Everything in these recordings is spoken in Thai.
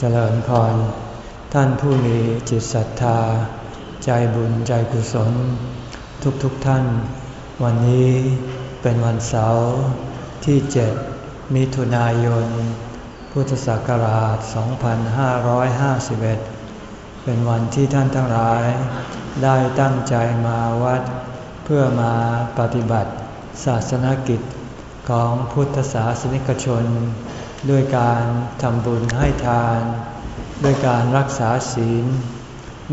เจริญพร ท่านผู้มีจิตศรัทธา ใจบุญใจกุศล ทุกๆทท่าน วันนี้เป็นวันเสาร์ที่เจ็ดมิถุนายน พุทธศักราช 2551 เป็นวันที่ท่านทั้งหลาย ได้ตั้งใจมาวัด เพื่อมาปฏิบัติศาสนกิจของพุทธศาสนิกชน ด้วยการทำบุญให้ทาน ด้วยการรักษาศีล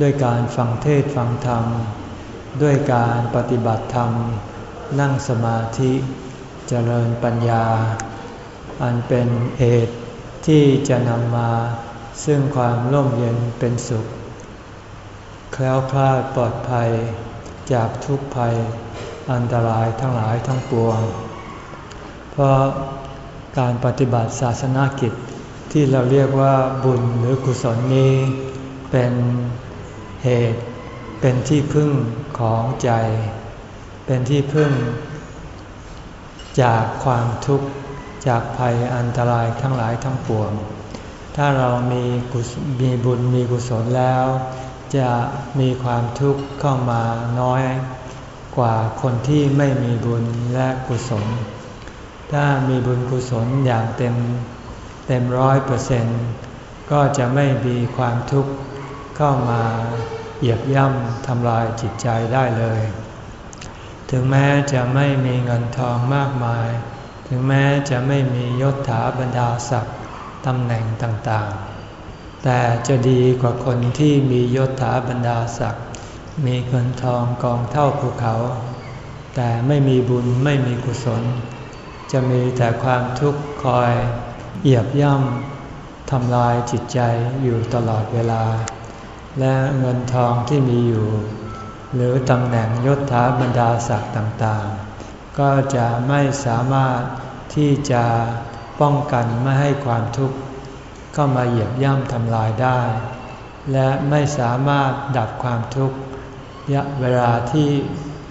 ด้วยการฟังเทศฟังธรรม ด้วยการปฏิบัติธรรม นั่งสมาธิเจริญปัญญา อันเป็นเหตุที่จะนำมาซึ่งความร่มเย็นเป็นสุข แคล้วคลาดปลอดภัยจากทุกภัยอันตรายทั้งหลายทั้งปวง เพราะ การปฏิบัติศาสนากิจ ที่เราเรียกว่าบุญหรือกุศลนี้ เป็นเหตุ เป็นที่พึ่งของใจ เป็นที่พึ่ง จากความทุกข์จากภัยอันตรายทั้งหลายทั้งปวง ถ้าเรามีมีบุญมีกุศลแล้ว จะมีความทุกข์เข้ามาน้อย กว่าคนที่ไม่มีบุญและกุศล ถ้ามีบุญกุศลอย่างเต็มเต็มร้อยเปอร์เซ็นต์ก็จะไม่มีความทุกข์เข้ามาเหยียบย่ำทำลายจิตใจได้เลย ถึงแม้จะไม่มีเงินทองมากมาย ถึงแม้จะไม่มียศถาบรรดาศักดิ์ตำแหน่งต่างๆ แต่จะดีกว่าคนที่มียศถาบรรดาศักดิ์มีเงินทองกองเท่าภูเขา แต่ไม่มีบุญไม่มีกุศล จะมีแต่ความทุกข์คอยเหยียบย่ำทำลายจิตใจอยู่ตลอดเวลา และเงินทองที่มีอยู่ หรือตำแหน่งยศถาบรรดาศักดิ์ต่างๆ ก็จะไม่สามารถที่จะป้องกันไม่ให้ความทุกข์เข้ามาเหยียบย่ำทำลายได้ และไม่สามารถดับความทุกข์ยะเวลาที่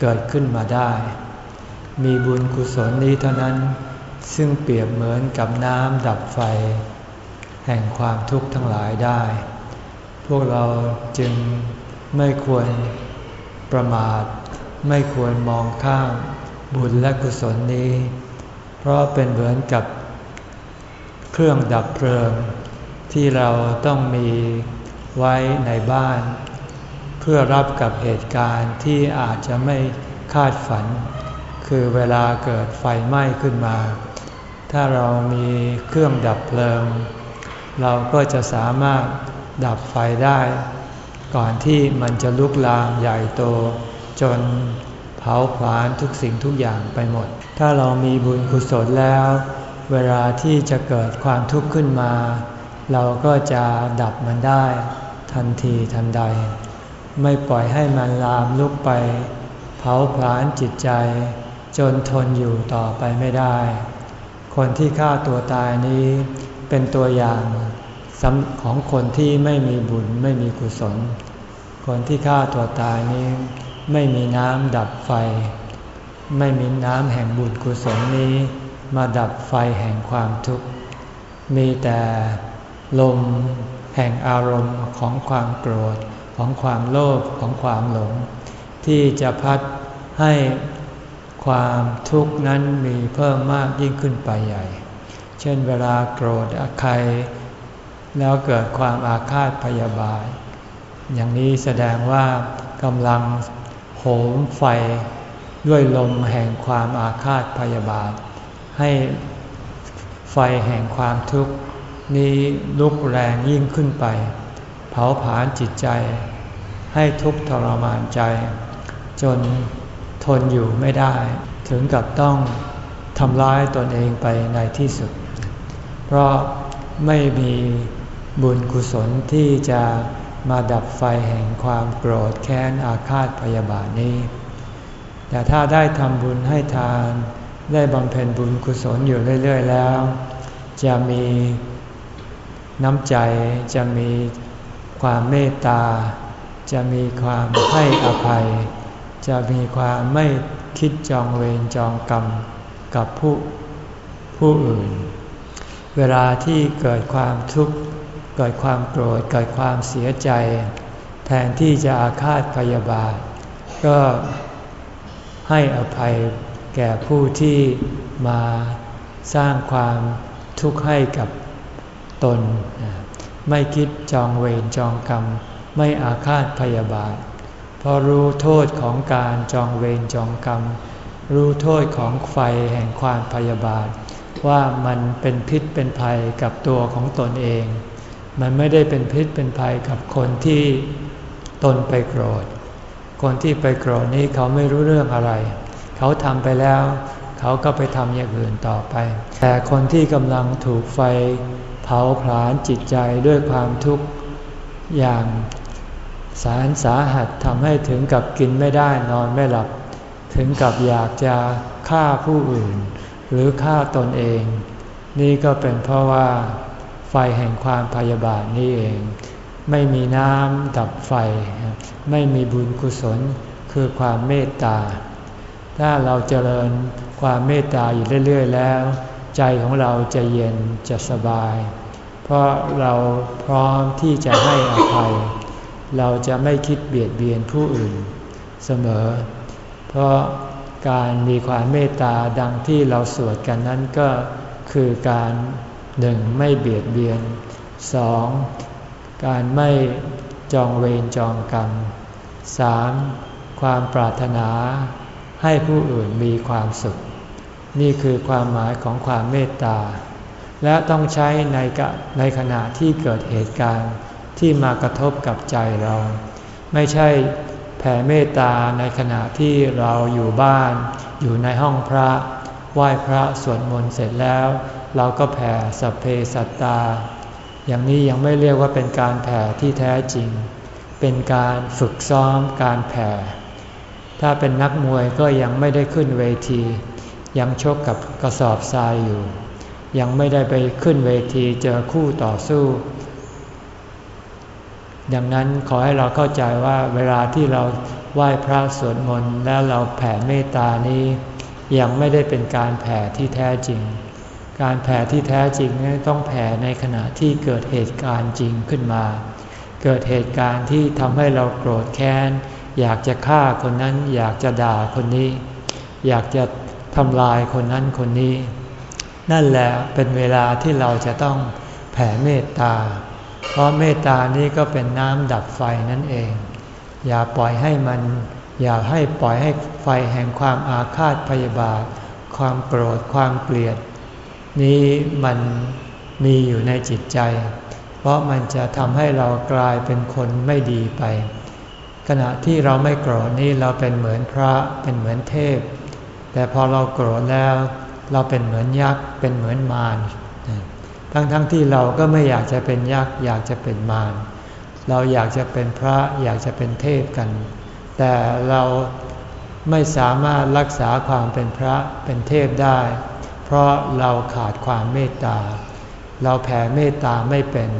เกิดขึ้นมาได้ มีบุญกุศลนี้เท่านั้น ซึ่งเปรียบเหมือนกับน้ำดับไฟ แห่งความทุกข์ทั้งหลายได้ พวกเราจึงไม่ควรประมาท ไม่ควรมองข้ามบุญและกุศลนี้ เพราะเป็นเหมือนกับเครื่องดับเพลิง ที่เราต้องมีไว้ในบ้าน เพื่อรับกับเหตุการณ์ที่อาจจะไม่คาดฝัน คือเวลาเกิดไฟไหม้ขึ้นมา ถ้าเรามีเครื่องดับเพลิง เราก็จะสามารถดับไฟได้ ก่อนที่มันจะลุกลามใหญ่โต จนเผาผลาญทุกสิ่งทุกอย่างไปหมด ถ้าเรามีบุญกุศลแล้ว เวลาที่จะเกิดความทุกข์ขึ้นมา เราก็จะดับมันได้ ทันทีทันใด ไม่ปล่อยให้มันลามลุกไป เผาผลาญจิตใจ จนทนอยู่ต่อไปไม่ได้ คนที่ฆ่าตัวตายนี้เป็นตัวอย่างของคนที่ไม่มีบุญไม่มีกุศล คนที่ฆ่าตัวตายนี้ ไม่มีน้ำดับไฟ ไม่มีน้ำแห่งบุญกุศลนี้ มาดับไฟแห่งความทุกข์ มีแต่ลมแห่งอารมณ์ของความโกรธ ของความโลภของความหลง ที่จะพัดให้ ความทุกข์นั้นมีเพิ่มมากยิ่งขึ้นไปใหญ่ เช่นเวลาโกรธใครแล้วเกิดความอาฆาตพยาบาท อย่างนี้แสดงว่ากำลังโหมไฟด้วยลมแห่งความอาฆาตพยาบาท ให้ไฟแห่งความทุกข์นี้ลุกแรงยิ่งขึ้นไป เผาผลาญจิตใจ ให้ทุกข์ทรมานใจ จน ทนอยู่ไม่ได้ ถึงกับต้องทำร้ายตนเองไปในที่สุด เพราะไม่มีบุญกุศลที่จะมาดับไฟแห่งความโกรธแค้นอาฆาตพยาบาทนี้ แต่ถ้าได้ทำบุญให้ทาน ได้บำเพ็ญบุญกุศลอยู่เรื่อย ๆ แล้ว จะมีน้ำใจ จะมีความเมตตา จะมีความให้อภัย จะมีความไม่คิดจองเวรจองกรรมกับผู้ผู้อื่น เวลาที่เกิดความทุกข์เกิดความโกรธเกิดความเสียใจ แทนที่จะอาฆาตพยาบาท ก็ให้อภัยแก่ผู้ที่มาสร้างความทุกข์ให้กับตน ไม่คิดจองเวรจองกรรม ไม่อาฆาตพยาบาท เพราะรู้โทษของการจองเวรจองกรรม รู้โทษของไฟแห่งความพยาบาท ว่ามันเป็นพิษเป็นภัยกับตัวของตนเอง มันไม่ได้เป็นพิษเป็นภัยกับคนที่ตนไปโกรธ คนที่ไปโกรธนี้เขาไม่รู้เรื่องอะไร เขาทำไปแล้ว เขาก็ไปทำอย่างอื่นต่อไป แต่คนที่กำลังถูกไฟเผาผลาญจิตใจด้วยความทุกข์อย่าง สารสาหัสทำให้ถึงกับกินไม่ได้นอนไม่หลับ ถึงกับอยากจะฆ่าผู้อื่น หรือฆ่าตนเอง นี่ก็เป็นเพราะว่า ไฟแห่งความพยาบาทนี่เอง ไม่มีน้ำดับไฟ ไม่มีบุญกุศลคือความเมตตา ถ้าเราเจริญความเมตตาอยู่เรื่อย ๆ แล้ว ใจของเราจะเย็นจะสบาย เพราะเราพร้อมที่จะให้อภัย เราจะไม่คิดเบียดเบียนผู้อื่นเสมอ เพราะการมีความเมตตาดังที่เราสวดกันนั้นก็คือการหนึ่งไม่เบียดเบียนสองการไม่จองเวรจองกรรมสามความปรารถนาให้ผู้อื่นมีความสุข นี่คือความหมายของความเมตตา และต้องใช้ในในขณะที่เกิดเหตุการณ์ ที่มากระทบกับใจเรา ไม่ใช่แผ่เมตตาในขณะที่เราอยู่บ้าน อยู่ในห้องพระไหว้พระสวดมนต์เสร็จแล้ว เราก็แผ่สัพเพสัตตา อย่างนี้ยังไม่เรียกว่าเป็นการแผ่ที่แท้จริง เป็นการฝึกซ้อมการแผ่ ถ้าเป็นนักมวยก็ยังไม่ได้ขึ้นเวที ยังชกกับกระสอบทรายอยู่ ยังไม่ได้ไปขึ้นเวทีเจอคู่ต่อสู้ ดังนั้นขอให้เราเข้าใจว่าเวลาที่เราไหว้พระสวดมนต์แล้วเราแผ่เมตตานี้ ยังไม่ได้เป็นการแผ่ที่แท้จริง การแผ่ที่แท้จริงนี่ต้องแผ่ในขณะที่เกิดเหตุการณ์จริงขึ้นมา เกิดเหตุการณ์ที่ทำให้เราโกรธแค้น อยากจะฆ่าคนนั้น อยากจะด่าคนนี้ อยากจะทำลายคนนั้นคนนี้ นั่นแหละเป็นเวลาที่เราจะต้องแผ่เมตตา เพราะเมตตานี้ก็เป็นน้ำดับไฟนั่นเอง อย่าปล่อยให้มัน อย่าให้ปล่อยให้ไฟแห่งความอาฆาตพยาบาท ความโกรธความเกลียด นี้มันมีอยู่ในจิตใจ เพราะมันจะทำให้เรากลายเป็นคนไม่ดีไป ขณะที่เราไม่โกรธนี่เราเป็นเหมือนพระเป็นเหมือนเทพ แต่พอเราโกรธแล้ว เราเป็นเหมือนยักษ์เป็นเหมือนมาร ทั้งๆทที่เราก็ไม่อยากจะเป็นยักษ์อยากจะเป็นมารเราอยากจะเป็นพระอยากจะเป็นเทพกัน แต่เราไม่สามารถรักษาความเป็นพระเป็นเทพได้ เพราะเราขาดความเมตตา เราแผ่เมตตาไม่เป็น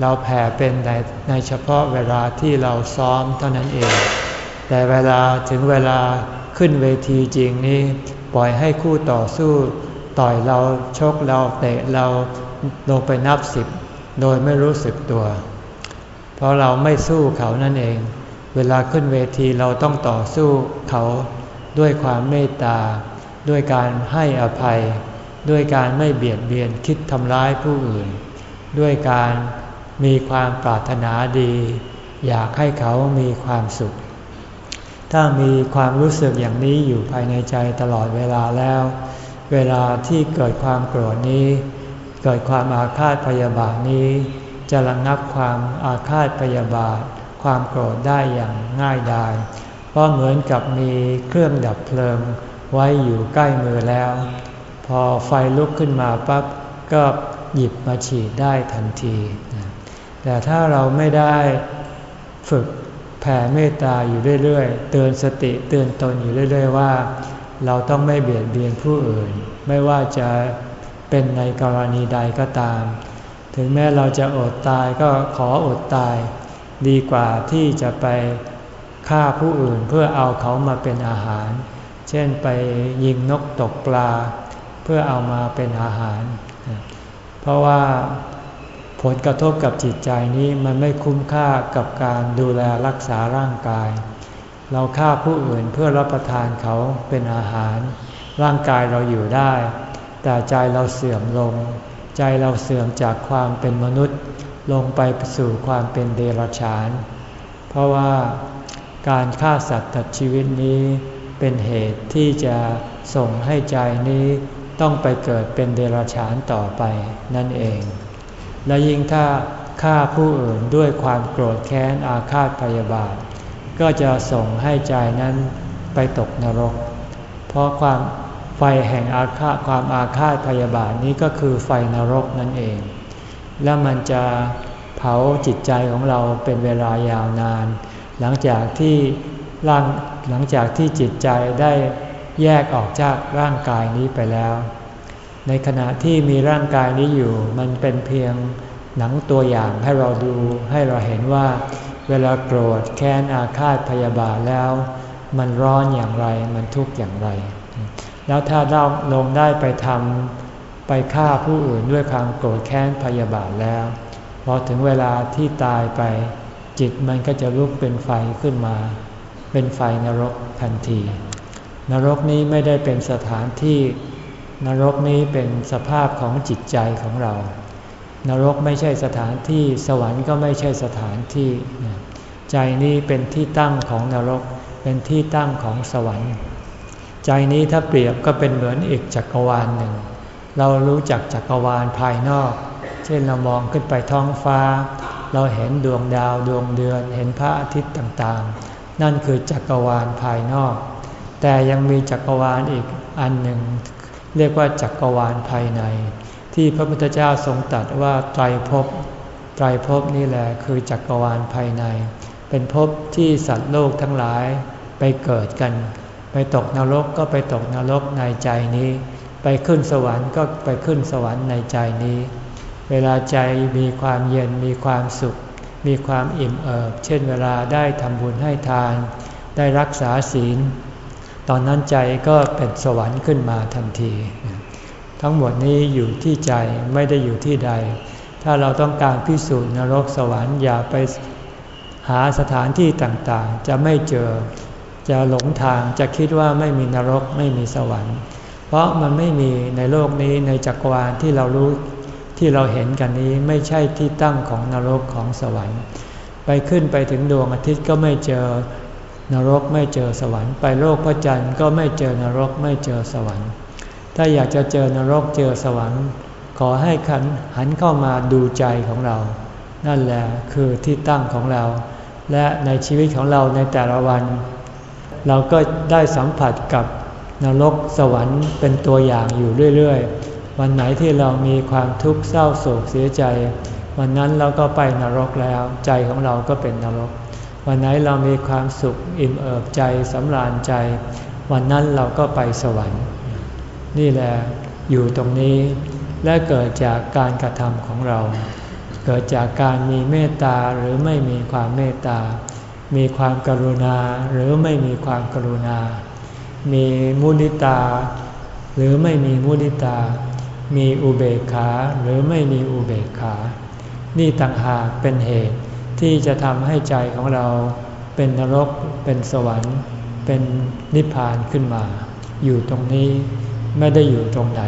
เราแผ่เป็นในในเฉพาะเวลาที่เราซ้อมเท่านั้นเอง แต่เวลาถึงเวลาขึ้นเวทีจริงนี้ ปล่อยให้คู่ต่อสู้ ต่อยเราชกเราเตะเรา ลงไปนับสิบโดยไม่รู้สึกตัว เพราะเราไม่สู้เขานั่นเอง เวลาขึ้นเวทีเราต้องต่อสู้เขาด้วยความเมตตา ด้วยการให้อภัย ด้วยการไม่เบียดเบียนคิดทำร้ายผู้อื่น ด้วยการมีความปรารถนาดี อยากให้เขามีความสุข ถ้ามีความรู้สึกอย่างนี้อยู่ภายในใจตลอดเวลาแล้ว เวลาที่เกิดความโกรธนี้ เกิดความอาฆาตพยาบาทนี้ จะระงับความอาฆาตพยาบาท ความโกรธได้อย่างง่ายดายเพราะเหมือนกับมีเครื่องดับเพลิง ไว้อยู่ใกล้มือแล้ว พอไฟลุกขึ้นมาปั๊บก็หยิบมาฉีดได้ทันที แต่ถ้าเราไม่ได้ฝึกแผ่เมตตาอยู่เรื่อยๆ เตือนสติเตือนตนอยู่เรื่อย ๆ ว่า เราต้องไม่เบียดเบียนผู้อื่น ไม่ว่าจะ เป็นในกรณีใดก็ตาม ถึงแม้เราจะอดตายก็ขออดตาย ดีกว่าที่จะไปฆ่าผู้อื่นเพื่อเอาเขามาเป็นอาหาร เช่นไปยิงนกตกปลา เพื่อเอามาเป็นอาหาร เพราะว่าผลกระทบกับจิตใจนี้มันไม่คุ้มค่ากับการดูแลรักษาร่างกาย เราฆ่าผู้อื่นเพื่อรับประทานเขาเป็นอาหาร ร่างกายเราอยู่ได้ แต่ใจเราเสื่อมลง ใจเราเสื่อมจากความเป็นมนุษย์ ลงไปสู่ความเป็นเดรัจฉาน เพราะว่าการฆ่าสัตว์ตัดชีวิตนี้เป็นเหตุที่จะส่งให้ใจนี้ต้องไปเกิดเป็นเดรัจฉานต่อไปนั่นเอง และยิ่งถ้าฆ่าผู้อื่นด้วยความโกรธแค้นอาฆาตพยาบาท ก็จะส่งให้ใจนั้นไปตกนรก เพราะความ ไฟแห่งอาฆาตความอาฆาตพยาบาทนี้ก็คือไฟนรกนั่นเอง และมันจะเผาจิตใจของเราเป็นเวลายาวนาน หลังจากที่ร่างหลังจากที่จิตใจได้แยกออกจากร่างกายนี้ไปแล้ว ในขณะที่มีร่างกายนี้อยู่ มันเป็นเพียงหนังตัวอย่างให้เราดูให้เราเห็นว่า เวลาโกรธแค้นอาฆาตพยาบาทแล้ว มันร้อนอย่างไรมันทุกข์อย่างไร แล้วถ้าเราลงได้ไปทำไปฆ่าผู้อื่นด้วยความโกรธแค้นพยาบาทแล้วพอถึงเวลาที่ตายไป จิตมันก็จะลุกเป็นไฟขึ้นมา เป็นไฟนรกทันที นรกนี้ไม่ได้เป็นสถานที่นรกนี้เป็นสภาพของจิตใจของเรา นรกไม่ใช่สถานที่สวรรค์ก็ไม่ใช่สถานที่ ใจนี้เป็นที่ตั้งของนรก เป็นที่ตั้งของสวรรค์ ใจนี้ถ้าเปรียบก็เป็นเหมือนอีกจักรวาลหนึ่ง เรารู้จักจักรวาลภายนอก เช่นเรามองขึ้นไปท้องฟ้า เราเห็นดวงดาวดวงเดือน เห็นพระอาทิตย์ต่างๆ นั่นคือจักรวาลภายนอก แต่ยังมีจักรวาลอีกอันหนึ่ง เรียกว่าจักรวาลภายใน ที่พระพุทธเจ้าทรงตรัสว่าไตรภพไตรภพนี่แหละคือจักรวาลภายใน เป็นภพที่สัตว์โลกทั้งหลายไปเกิดกัน ไปตกนรกก็ไปตกนรกในใจนี้ ไปขึ้นสวรรค์ก็ไปขึ้นสวรรค์ในใจนี้ เวลาใจมีความเย็นมีความสุข มีความอิ่มเอิบ เช่นเวลาได้ทำบุญให้ทาน ได้รักษาศีล ตอนนั้นใจก็เป็นสวรรค์ขึ้นมาทันที ทั้งหมดนี้อยู่ที่ใจไม่ได้อยู่ที่ใด ถ้าเราต้องการพิสูจน์นรกสวรรค์อย่าไปหาสถานที่ต่างๆ จะไม่เจอ จะหลงทางจะคิดว่าไม่มีนรกไม่มีสวรรค์ เพราะมันไม่มีในโลกนี้ในจักรวาลที่เรารู้ที่เราเห็นกันนี้ไม่ใช่ที่ตั้งของนรกของสวรรค์ ไปขึ้นไปถึงดวงอาทิตย์ก็ไม่เจอนรกไม่เจอสวรรค์ ไปโลกพระจันทร์ก็ไม่เจอนรกไม่เจอสวรรค์ ถ้าอยากจะเจอนรกเจอสวรรค์ ขอให้ขันหันเข้ามาดูใจของเรา นั่นแหละคือที่ตั้งของเรา และในชีวิตของเราในแต่ละวัน เราก็ได้สัมผัสกับนรกสวรรค์เป็นตัวอย่างอยู่เรื่อยๆ วันไหนที่เรามีความทุกข์เศร้าโศกเสียใจ วันนั้นเราก็ไปนรกแล้ว ใจของเราก็เป็นนรก วันไหนเรามีความสุขอิ่มเอิบใจสำราญใจ วันนั้นเราก็ไปสวรรค์ นี่แหละอยู่ตรงนี้และเกิดจากการกระทำของเรา เกิดจากการมีเมตตาหรือไม่มีความเมตตา มีความกรุณาหรือไม่มีความกรุณา มีมุนิตา หรือไม่มีมุนิตา มีอุเบกขาหรือไม่มีอุเบกขา นี่ต่างหากเป็นเหตุที่จะทำให้ใจของเราเป็นนรก เป็นสวรรค์ เป็นนิพพานขึ้นมา อยู่ตรงนี้ไม่ได้อยู่ตรงไหน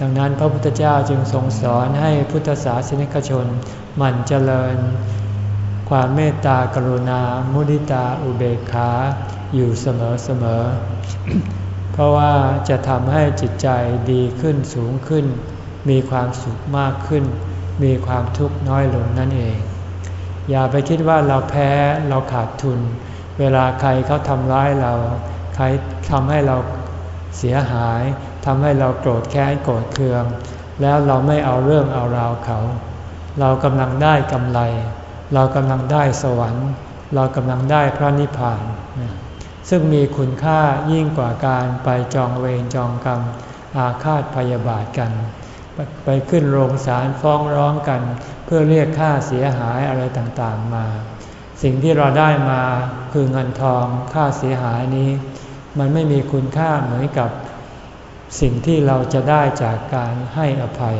ดังนั้นพระพุทธเจ้าจึงทรงสอนให้พุทธศาสนิกชนหมั่นเจริญ ความเมตตากรุณา มุนิตาอุเบกขาอยู่เสมอเสมอ เพราะว่าจะทำให้จิตใจดีขึ้นสูงขึ้น มีความสุขมากขึ้น มีความทุกข์น้อยลงนั่นเอง อย่าไปคิดว่าเราแพ้เราขาดทุน เวลาใครเขาทำร้ายเรา ใครทำให้เราเสียหายทำให้เราโกรธแค้นโกรธเคือง แล้วเราไม่เอาเรื่องเอาราวเขา เรากำลังได้กำไร เรากำลังได้สวรรค์ เรากำลังได้พระนิพพาน ซึ่งมีคุณค่ายิ่งกว่าการไปจองเวรจองกรรม อาฆาตพยาบาทกัน ไปขึ้นโรงศาลฟ้องร้องกัน เพื่อเรียกค่าเสียหายอะไรต่างๆมา สิ่งที่เราได้มาคือเงินทองค่าเสียหายนี้ มันไม่มีคุณค่าเหมือนกับสิ่งที่เราจะได้จากการให้อภัย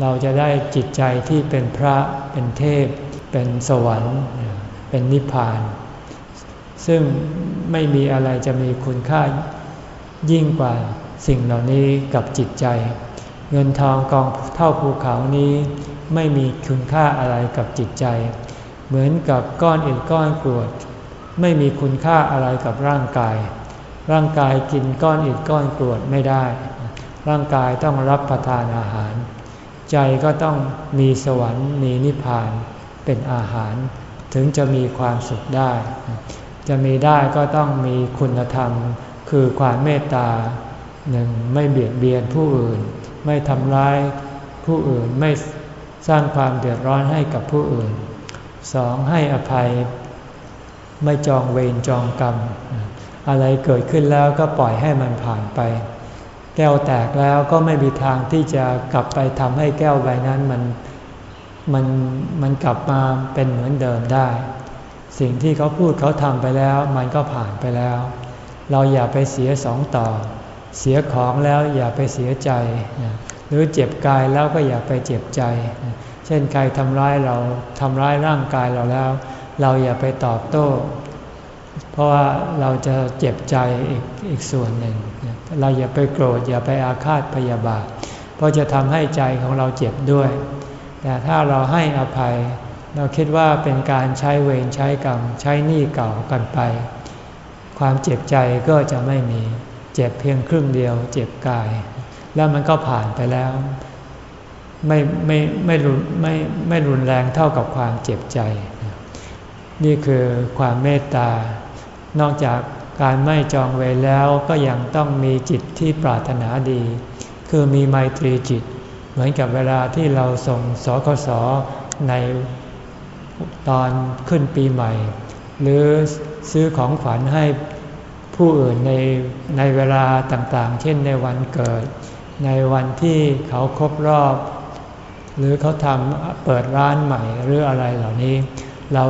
เราจะได้จิตใจที่เป็นพระเป็นเทพ เป็นสวรรค์ เป็นนิพพาน ซึ่งไม่มีอะไรจะมีคุณค่ายิ่งกว่าสิ่งเหล่านี้กับจิตใจ เงินทองกองเท่าภูเขานี้ไม่มีคุณค่าอะไรกับจิตใจ เหมือนกับก้อนอิฐก้อนกรวด ไม่มีคุณค่าอะไรกับร่างกาย ร่างกายกินก้อนอิฐก้อนกรวดไม่ได้ ร่างกายต้องรับประทานอาหาร ใจก็ต้องมีสวรรค์มีนิพพาน เป็นอาหาร ถึงจะมีความสุขได้ จะมีได้ก็ต้องมีคุณธรรม คือความเมตตาหนึ่งไม่เบียดเบียนผู้อื่น ไม่ทำร้ายผู้อื่นไม่สร้างความเดือดร้อนให้กับผู้อื่นสองให้อภัย ไม่จองเวรจองกรรม อะไรเกิดขึ้นแล้วก็ปล่อยให้มันผ่านไป แก้วแตกแล้วก็ไม่มีทางที่จะกลับไปทำให้แก้วใบนั้นมัน มันมันกลับมาเป็นเหมือนเดิมได้ สิ่งที่เขาพูดเขาทำไปแล้ว มันก็ผ่านไปแล้ว เราอย่าไปเสียสองต่อ เสียของแล้วอย่าไปเสียใจ หรือเจ็บกายแล้วก็อย่าไปเจ็บใจ เช่นใครทำร้ายเราทำร้ายร่างกายเราแล้ว เราอย่าไปตอบโต้ เพราะว่าเราจะเจ็บใจอีกอีกส่วนหนึ่ง เราอย่าไปโกรธอย่าไปอาฆาตพยาบาท เพราะจะทำให้ใจของเราเจ็บด้วย แต่ถ้าเราให้อภัย เราคิดว่าเป็นการใช้เวรใช้กรรมใช้หนี้เก่ากันไป ความเจ็บใจก็จะไม่มี เจ็บเพียงครึ่งเดียว เจ็บกาย แล้วมันก็ผ่านไปแล้ว ไม่ไม่ไม่รุนไม่ไม่รุนแรงเท่ากับความเจ็บใจ นี่คือความเมตตานอกจากการไม่จองเวรแล้วก็ยังต้องมีจิตที่ปรารถนาดี คือมีไมตรีจิต มือนกับเวลาที่เราส่งสคสในตอนขึ้นปีใหม่ หรือซื้อของขวัญให้ผู้อื่นในในเวลาต่างๆ เช่นในวันเกิด ในวันที่เขาครบรอบ หรือเขาทำเปิดร้านใหม่หรืออะไรเหล่านี้ เรา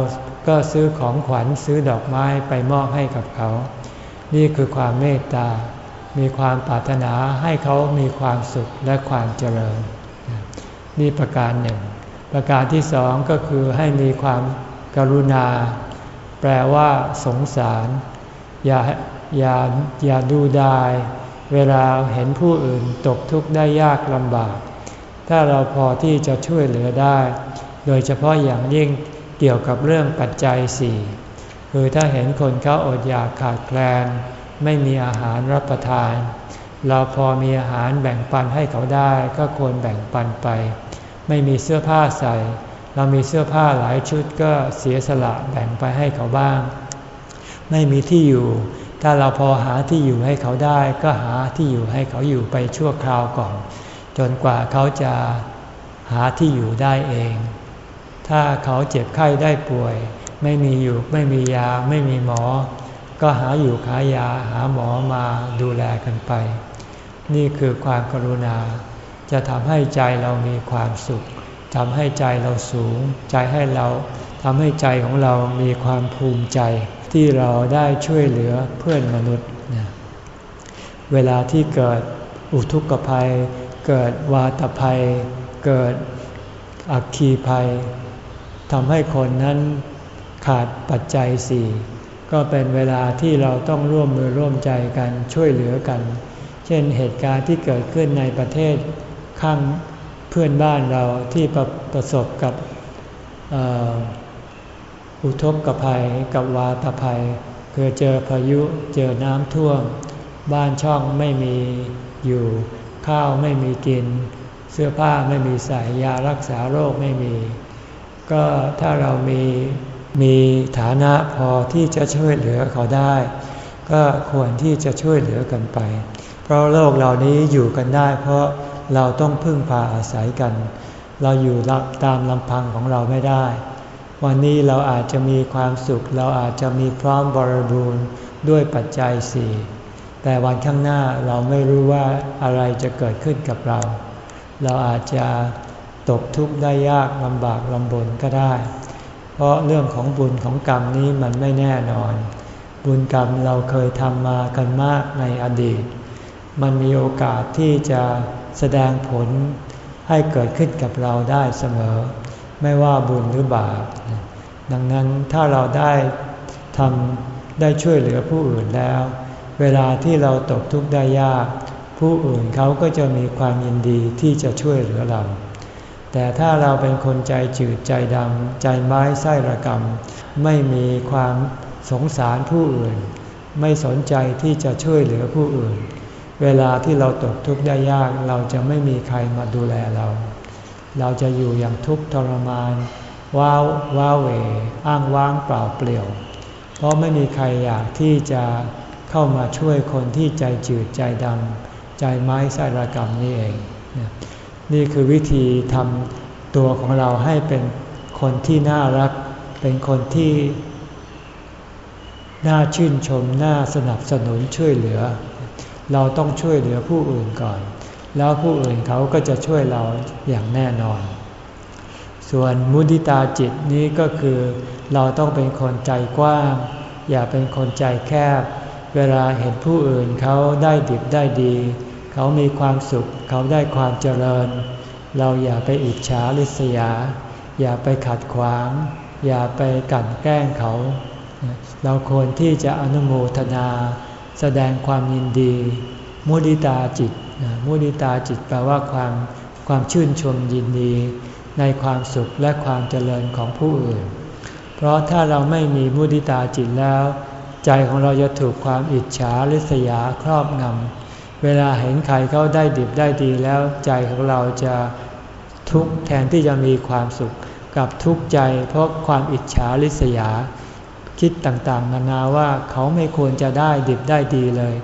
ก็ซื้อของขวัญซื้อดอกไม้ไปมอบให้กับเขา นี่คือความเมตตา มีความปรารถนาให้เขามีความสุขและความเจริญ นี่ประการหนึ่ง ประการที่สองก็คือให้มีความกรุณา แปลว่าสงสาร อย่าอย่าอย่าดูดาย เวลาเห็นผู้อื่นตกทุกข์ได้ยากลำบาก ถ้าเราพอที่จะช่วยเหลือได้ โดยเฉพาะอย่างยิ่งเกี่ยวกับเรื่องปัจจัยสี่คือถ้าเห็นคนเขาอดอยากขาดแคลน ไม่มีอาหารรับประทาน เราพอมีอาหารแบ่งปันให้เขาได้ก็ควรแบ่งปันไป ไม่มีเสื้อผ้าใส่ เรามีเสื้อผ้าหลายชุดก็เสียสละแบ่งไปให้เขาบ้าง ไม่มีที่อยู่ ถ้าเราพอหาที่อยู่ให้เขาได้ ก็หาที่อยู่ให้เขาอยู่ไปชั่วคราวก่อน จนกว่าเขาจะหาที่อยู่ได้เอง ถ้าเขาเจ็บไข้ได้ป่วย ไม่มีอยู่ไม่มียาไม่มีหมอ ก็หาอยู่ขายยาหาหมอมาดูแลกันไป นี่คือความกรุณา จะทำให้ใจเรามีความสุขทำให้ใจเราสูง ใจให้เราทำให้ใจของเรามีความภูมิใจ ที่เราได้ช่วยเหลือเพื่อนมนุษย์ เวลาที่เกิดอุทุกภัย เกิดวาตภัย เกิดอักคีภัยทำให้คนนั้นขาดปัจจัยสี่ก็เป็นเวลาที่เราต้องร่วมมือร่วมใจกันช่วยเหลือกัน ช่นเหตุการณ์ที่เกิดขึ้นในประเทศข้างเพื่อนบ้านเราที่ประประสบกับอุทกภัยกับวาตภัยคือเจอพายุเจอน้ำท่วม บ้านช่องไม่มีอยู่ ข้าวไม่มีกิน เสื้อผ้าไม่มีใส่ยารักษาโรคไม่มี ก็ถ้าเรามีมีฐานะพอที่จะช่วยเหลือเขาได้ ก็ควรที่จะช่วยเหลือกันไป ราะโลกเหล่านี้อยู่กันได้ เพราะเราต้องพึ่งพาอาศัยกัน เราอยู่ตามลำพังของเราไม่ได้ วันนี้เราอาจจะมีความสุข เราอาจจะมีพร้อมบริบูรณ์ด้วยปัจจัยสี่แต่วันข้างหน้าเราไม่รู้ว่าอะไรจะเกิดขึ้นกับเรา เราอาจจะตกทุกข์ได้ยากลำบากลำบนก็ได้ เพราะเรื่องของบุญของกรรมนี้มันไม่แน่นอน บุญกรรมเราเคยทำมากันมากในอดีต มันมีโอกาสที่จะแสดงผลให้เกิดขึ้นกับเราได้เสมอ ไม่ว่าบุญหรือบาป ดังนั้นถ้าเราได้ทำได้ช่วยเหลือผู้อื่นแล้ว เวลาที่เราตกทุกข์ได้ยาก ผู้อื่นเขาก็จะมีความยินดีที่จะช่วยเหลือเรา แต่ถ้าเราเป็นคนใจจืดใจดำใจไม้ไส้ระกรรม ไม่มีความสงสารผู้อื่น ไม่สนใจที่จะช่วยเหลือผู้อื่น เวลาที่เราตกทุกข์ได้ยากเราจะไม่มีใครมาดูแลเรา เราจะอยู่อย่างทุกข์ทรมาน ว้าวว้าเหวอ้างว้างเปล่าเปลี่ยว เพราะไม่มีใครอยากที่จะเข้ามาช่วยคนที่ใจจืดใจดำใจไม้ไส้ระกรรมนี่เอง นี่คือวิธีทำตัวของเราให้เป็นคนที่น่ารัก เป็นคนที่น่าชื่นชม น่าสนับสนุนช่วยเหลือ เราต้องช่วยเหลือผู้อื่นก่อน แล้วผู้อื่นเขาก็จะช่วยเราอย่างแน่นอน ส่วนมุติตาจิตนี้ก็คือ เราต้องเป็นคนใจกว้าง อย่าเป็นคนใจแคบ เวลาเห็นผู้อื่นเขาได้ดิบได้ดี เขามีความสุข เขาได้ความเจริญ เราอย่าไปอิจฉาริษยา อย่าไปขัดขวาง อย่าไปกั่นแกล้งเขา เราควรที่จะอนุโมทนา แสดงความยินดี มุดิตาจิต มุดิตาจิตแปลว่าความความชื่นชมยินดี ในความสุขและความเจริญของผู้อื่น เพราะถ้าเราไม่มีมุดิตาจิตแล้ว ใจของเราจะถูกความอิจฉาริษยาครอบงำเวลาเห็นใครเขาได้ดิบได้ดีแล้ว ใจของเราจะทุกข์แทนที่จะมีความสุขกับทุกข์ใจ เพราะความอิจฉาริษยา คิดต่างๆนานาว่าเขาไม่ควรจะได้ดิบได้ดีเลย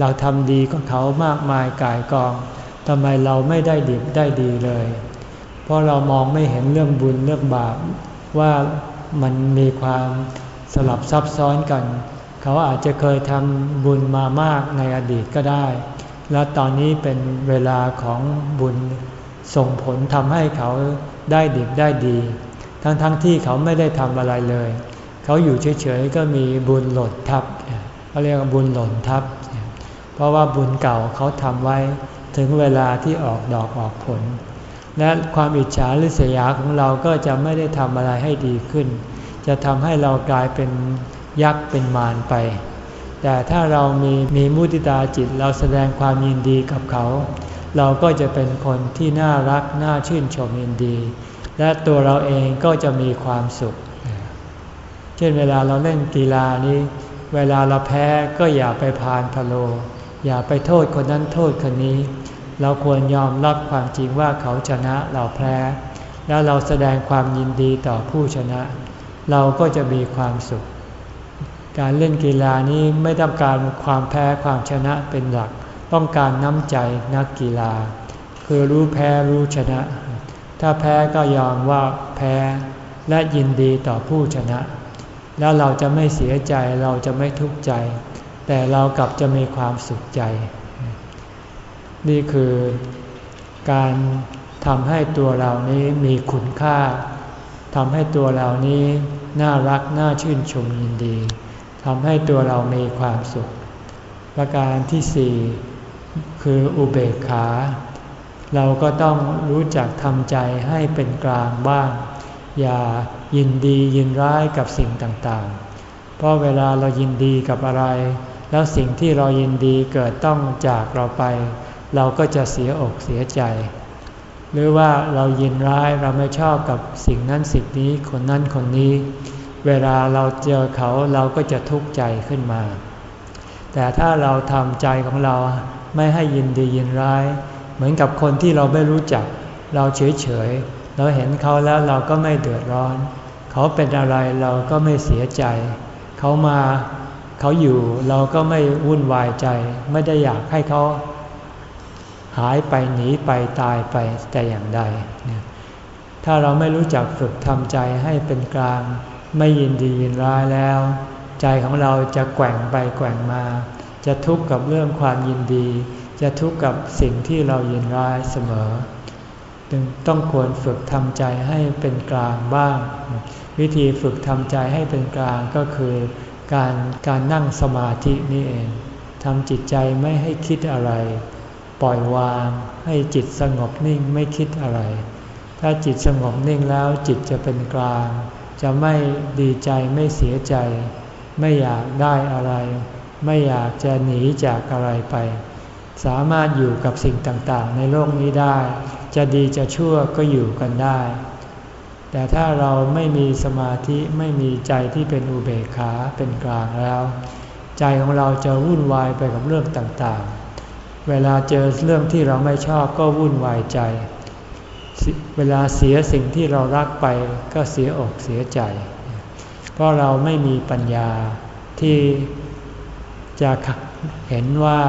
เราทำดีก็เขามากมายกายกองทำไมเราไม่ได้ดิบได้ดีเลย เพราะเรามองไม่เห็นเรื่องบุญเรื่องบาปว่ามันมีความสลับซับซ้อนกัน เขาอาจจะเคยทำบุญมามากในอดีตก็ได้ แล้วตอนนี้เป็นเวลาของบุญส่งผลทำให้เขาได้ดิบได้ดี ทั้งๆทที่เขาไม่ได้ทำอะไรเลย เขาอยู่เฉยๆก็มีบุญหล่นทับเขาเรียกว่าบุญหล่นทับ เพราะว่าบุญเก่าเขาทำไว้ถึงเวลาที่ออกดอกออกผล และความอิจฉาริษยาของเราก็จะไม่ได้ทำอะไรให้ดีขึ้น จะทำให้เรากลายเป็นยักษ์เป็นมารไป แต่ถ้าเรามีมีมุติตาจิตเราแสดงความยินดีกับเขา เราก็จะเป็นคนที่น่ารักน่าชื่นชมยินดี และตัวเราเองก็จะมีความสุข เช่นเวลาเราเล่นกีฬานี้ เวลาเราแพ้ก็อย่าไปพานพะโล อย่าไปโทษคนนั้นโทษคนนี้ เราควรยอมรับความจริงว่าเขาชนะเราแพ้ แล้วเราแสดงความยินดีต่อผู้ชนะ เราก็จะมีความสุข การเล่นกีฬานี้ไม่ต้องการความแพ้ความชนะเป็นหลัก ต้องการน้ำใจนักกีฬา คือรู้แพ้รู้ชนะ ถ้าแพ้ก็ยอมว่าแพ้และยินดีต่อผู้ชนะ แล้วเราจะไม่เสียใจเราจะไม่ทุกข์ใจ แต่เรากลับจะมีความสุขใจ นี่คือการทำให้ตัวเรานี้มีคุณค่าทำให้ตัวเรานี้น่ารักน่าชื่นชมยินดีทำให้ตัวเรามีความสุข ประการที่สี่คืออุเบกขา เราก็ต้องรู้จักทำใจให้เป็นกลางบ้าง อย่า ยินดียินร้ายกับสิ่งต่างๆ เพราะเวลาเรายินดีกับอะไร แล้วสิ่งที่เรายินดีเกิดต้องจากเราไป เราก็จะเสียอกเสียใจ หรือว่าเรายินร้ายเราไม่ชอบกับสิ่งนั้นสิ่งนี้คนนั้นคนนี้ เวลาเราเจอเขาเราก็จะทุกข์ใจขึ้นมา แต่ถ้าเราทำใจของเราไม่ให้ยินดียินร้าย เหมือนกับคนที่เราไม่รู้จัก เราเฉยเฉยเราเห็นเขาแล้วเราก็ไม่เดือดร้อน เขาเป็นอะไรเราก็ไม่เสียใจ เขามาเขาอยู่เราก็ไม่วุ่นวายใจ ไม่ได้อยากให้เขาหายไปหนีไปตายไปแต่อย่างใด ถ้าเราไม่รู้จักฝึกทำใจให้เป็นกลาง ไม่ยินดียินร้ายแล้ว ใจของเราจะแกว่งไปแกว่งมา จะทุกข์กับเรื่องความยินดี จะทุกข์กับสิ่งที่เรายินร้ายเสมอ จึงต้องควรฝึกทำใจให้เป็นกลางบ้าง วิธีฝึกทำใจให้เป็นกลางก็คือการการนั่งสมาธินี่เองทำจิตใจไม่ให้คิดอะไร ปล่อยวางให้จิตสงบนิ่งไม่คิดอะไร ถ้าจิตสงบนิ่งแล้วจิตจะเป็นกลาง จะไม่ดีใจไม่เสียใจ ไม่อยากได้อะไร ไม่อยากจะหนีจากอะไรไป สามารถอยู่กับสิ่งต่างๆ ในโลกนี้ได้ จะดีจะชั่วก็อยู่กันได้ แต่ถ้าเราไม่มีสมาธิไม่มีใจที่เป็นอุเบกขาเป็นกลางแล้ว ใจของเราจะวุ่นวายไปกับเรื่องต่างๆ เวลาเจอเรื่องที่เราไม่ชอบก็วุ่นวายใจ เวลาเสียสิ่งที่เรารักไปก็เสียอกเสียใจ เพราะเราไม่มีปัญญาที่จะเห็นว่า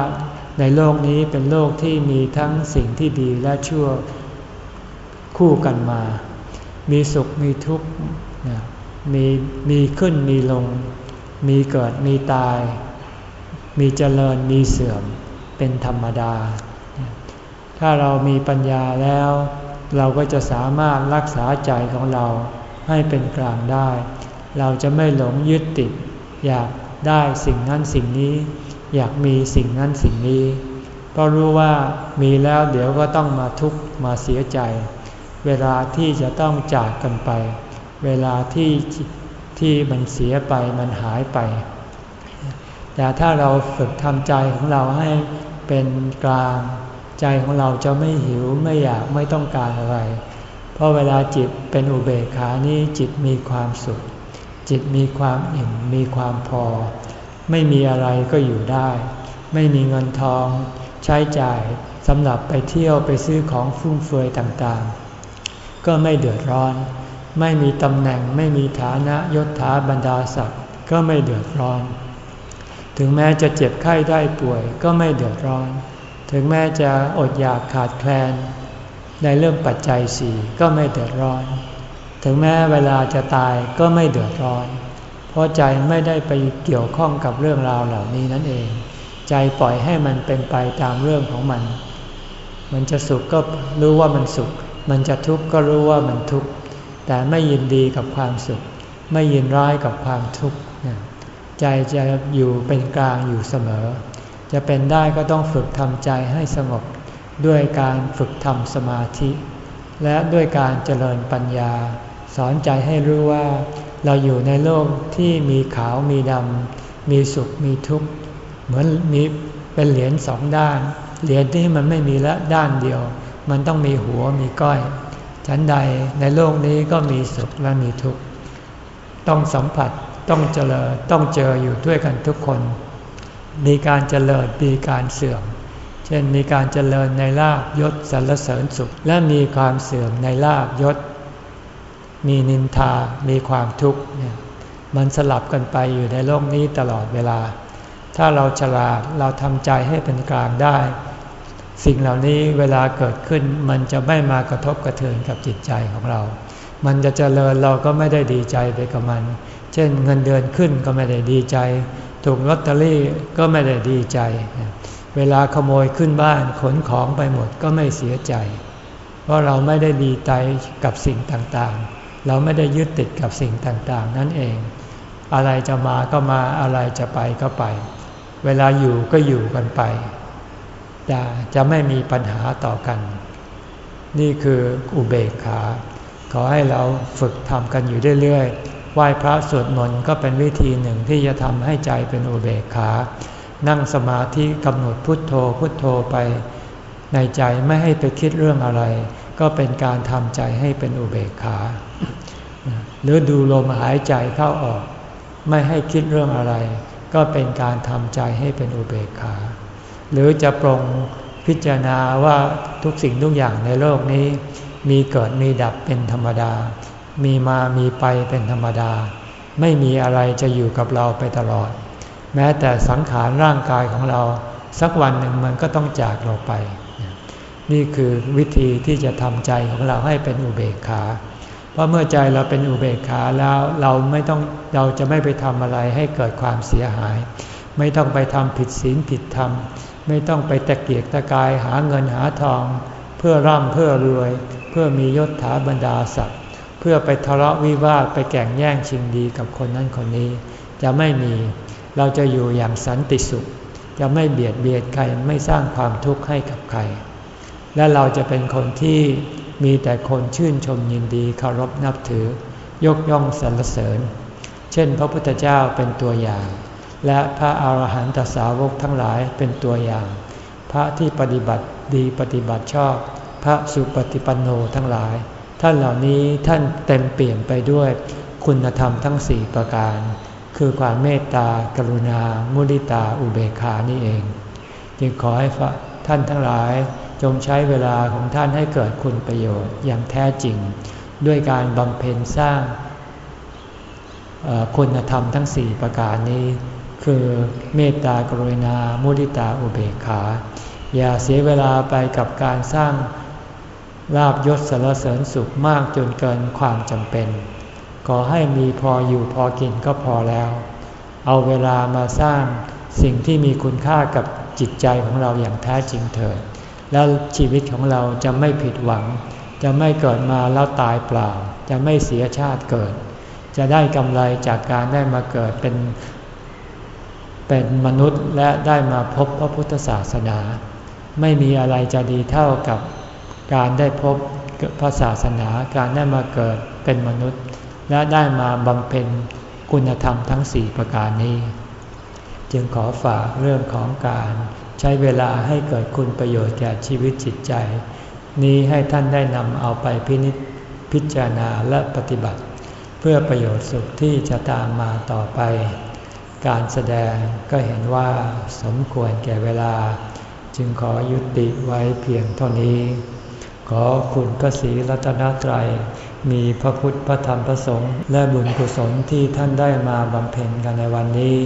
ในโลกนี้เป็นโลกที่มีทั้งสิ่งที่ดีและชั่วคู่กันมา มีสุขมีทุกข์มีมีขึ้นมีลง มีเกิดมีตาย มีเจริญมีเสื่อมเป็นธรรมดา ถ้าเรามีปัญญาแล้ว เราก็จะสามารถรักษาใจของเราให้เป็นกลางได้ เราจะไม่หลงยึดติด อยากได้สิ่งนั้นสิ่งนี้ อยากมีสิ่งนั้นสิ่งนี้ เพราะรู้ว่ามีแล้วเดี๋ยวก็ต้องมาทุกข์มาเสียใจ เวลาที่จะต้องจากกันไป เวลาที่ที่มันเสียไปมันหายไป แต่ถ้าเราฝึกทำใจของเราให้เป็นกลางใจของเราจะไม่หิวไม่อยากไม่ต้องการอะไร เพราะเวลาจิตเป็นอุเบกขานี้จิตมีความสุข จิตมีความอิ่มมีความพอ ไม่มีอะไรก็อยู่ได้ ไม่มีเงินทอง ใช้จ่ายสำหรับไปเที่ยวไปซื้อของฟุ่มเฟือยต่างๆ ก็ไม่เดือดร้อน ไม่มีตำแหน่งไม่มีฐานะยศถาบรรดาศักดิ์ก็ไม่เดือดร้อน ถึงแม้จะเจ็บไข้ได้ป่วยก็ไม่เดือดร้อน ถึงแม้จะอดอยากขาดแคลน ในเรื่องปัจจัยสี่ก็ไม่เดือดร้อน ถึงแม้เวลาจะตายก็ไม่เดือดร้อน เพราะใจไม่ได้ไปเกี่ยวข้องกับเรื่องราวเหล่านี้นั่นเอง ใจปล่อยให้มันเป็นไปตามเรื่องของมัน มันจะสุขก็รู้ว่ามันสุข มันจะทุกข์ก็รู้ว่ามันทุกข์ แต่ไม่ยินดีกับความสุข ไม่ยินร้ายกับความทุกข์ ใจจะอยู่เป็นกลางอยู่เสมอ จะเป็นได้ก็ต้องฝึกทำใจให้สงบด้วยการฝึกทำสมาธิ และด้วยการเจริญปัญญา สอนใจให้รู้ว่า เราอยู่ในโลกที่มีขาวมีดำมีสุขมีทุกข์ เหมือนมีเป็นเหรียญสองด้าน เหรียญที่มันไม่มีละด้านเดียว มันต้องมีหัวมีก้อยฉันใดในโลกนี้ก็มีสุขและมีทุกข์ ต้องสัมผัสต้องเจริญต้องเจออยู่ด้วยกันทุกคน มีการเจริญมีการเสื่อม เช่นมีการเจริญในลาบยศสรรเสริญสุข และมีความเสื่อมในลาบยศ มีนินทา มีความทุกข์เนี่ยมันสลับกันไปอยู่ในโลกนี้ตลอดเวลา ถ้าเราฉลาดเราทำใจให้เป็นกลางได้ สิ่งเหล่านี้เวลาเกิดขึ้นมันจะไม่มากระทบกระเทือนกับจิตใจของเรา มันจะเจริญเราก็ไม่ได้ดีใจไปกับมัน เช่นเงินเดือนขึ้นก็ไม่ได้ดีใจ ถูกลอตเตอรี่ก็ไม่ได้ดีใจ เวลาขโมยขึ้นบ้านขนของไปหมดก็ไม่เสียใจ เพราะเราไม่ได้ดีใจกับสิ่งต่างๆ เราไม่ได้ยึดติดกับสิ่งต่างๆ นั่นเอง อะไรจะมาก็มาอะไรจะไปก็ไป เวลาอยู่ก็อยู่กันไป จะจะไม่มีปัญหาต่อกัน นี่คืออุเบกขา ขอให้เราฝึกทำกันอยู่เรื่อยๆไหว้พระสวดมนต์ก็เป็นวิธีหนึ่งที่จะทำให้ใจเป็นอุเบกขา นั่งสมาธิกำหนดพุทโธพุทโธไป ในใจไม่ให้ไปคิดเรื่องอะไร ก็เป็นการทำใจให้เป็นอุเบกขา หรือดูลมหายใจเข้าออก ไม่ให้คิดเรื่องอะไร ก็เป็นการทำใจให้เป็นอุเบกขา หรือจะปรงพิจารณาว่าทุกสิ่งทุกอย่างในโลกนี้ มีเกิดมีดับเป็นธรรมดา มีมามีไปเป็นธรรมดา ไม่มีอะไรจะอยู่กับเราไปตลอด แม้แต่สังขารร่างกายของเรา สักวันหนึ่งมันก็ต้องจากเราไป นี่คือวิธีที่จะทำใจของเราให้เป็นอุเบกขาเพราะเมื่อใจเราเป็นอุเบกขาแล้วเราไม่ต้องเราจะไม่ไปทำอะไรให้เกิดความเสียหาย ไม่ต้องไปทำผิดศีลผิดธรรม ไม่ต้องไปตะเกียกตะกายหาเงินหาทอง เพื่อร่ำเพื่อรวย เพื่อมียศถาบรรดาศักดิ์เพื่อไปทะเลาะวิวาทไปแก่งแย่งชิงดีกับคนนั้นคนนี้ จะไม่มีเราจะอยู่อย่างสันติสุข จะไม่เบียดเบียนใครไม่สร้างความทุกข์ให้กับใคร และเราจะเป็นคนที่มีแต่คนชื่นชมยินดีเคารพนับถือ ยกย่องสรรเสริญ เช่นพระพุทธเจ้าเป็นตัวอย่าง และพระอาหารหันตสาวกทั้งหลายเป็นตัวอย่าง พระที่ปฏิบัติดีปฏิบัติชอบ พระสุปฏิปันโนทั้งหลาย ท่านเหล่านี้ท่านเต็มเปลี่ยนไปด้วยคุณธรรมทั้งสี่ประการ คือความเมตตากรุณา มุริตาอุเบกขานี่เอง จึงขอให้ท่านทั้งหลายจงใช้เวลาของท่านให้เกิดคุณประโยชน์อย่างแท้จริง ด้วยการบำเพ็ญสร้างคุณธรรมทั้งสี่ประการนี้ คือเมตตากรุณา มุริตาอุเบกขา อย่าเสียเวลาไปกับการสร้างลาบยศสารเสริญสุขมากจนเกินความจำเป็น ขอให้มีพออยู่พอกินก็พอแล้ว เอาเวลามาสร้างสิ่งที่มีคุณค่ากับจิตใจของเราอย่างแท้จริงเถิด แล้วชีวิตของเราจะไม่ผิดหวัง จะไม่เกิดมาแล้วตายเปล่า จะไม่เสียชาติเกิด จะได้กำไรจากการได้มาเกิดเป็น เป็นมนุษย์และได้มาพบพระพุทธศาสนา ไม่มีอะไรจะดีเท่ากับการได้พบพระศาสนาการได้มาเกิดเป็นมนุษย์ และได้มาบำเพ็ญคุณธรรมทั้งสี่ประการนี้ จึงขอฝากเรื่องของการใช้เวลาให้เกิดคุณประโยชน์แก่ชีวิตจิตใจ นี้ให้ท่านได้นำเอาไปพินิจพิจารณาและปฏิบัติ เพื่อประโยชน์สุขที่จะตามมาต่อไป การแสดงก็เห็นว่าสมควรแก่เวลา จึงขอยุติไว้เพียงเท่านี้ ขอคุณพระศรีรัตนตรัย มีพระพุทธพระธรรมพระสงฆ์และบุญกุศลที่ท่านได้มาบำเพ็ญกันในวันนี้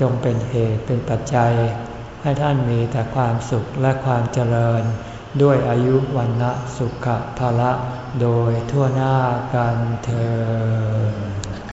จงเป็นเหตุเป็นปัจจัย ให้ท่านมีแต่ความสุขและความเจริญ ด้วยอายุวันนะสุขภาละโดยทั่วหน้ากันเธอ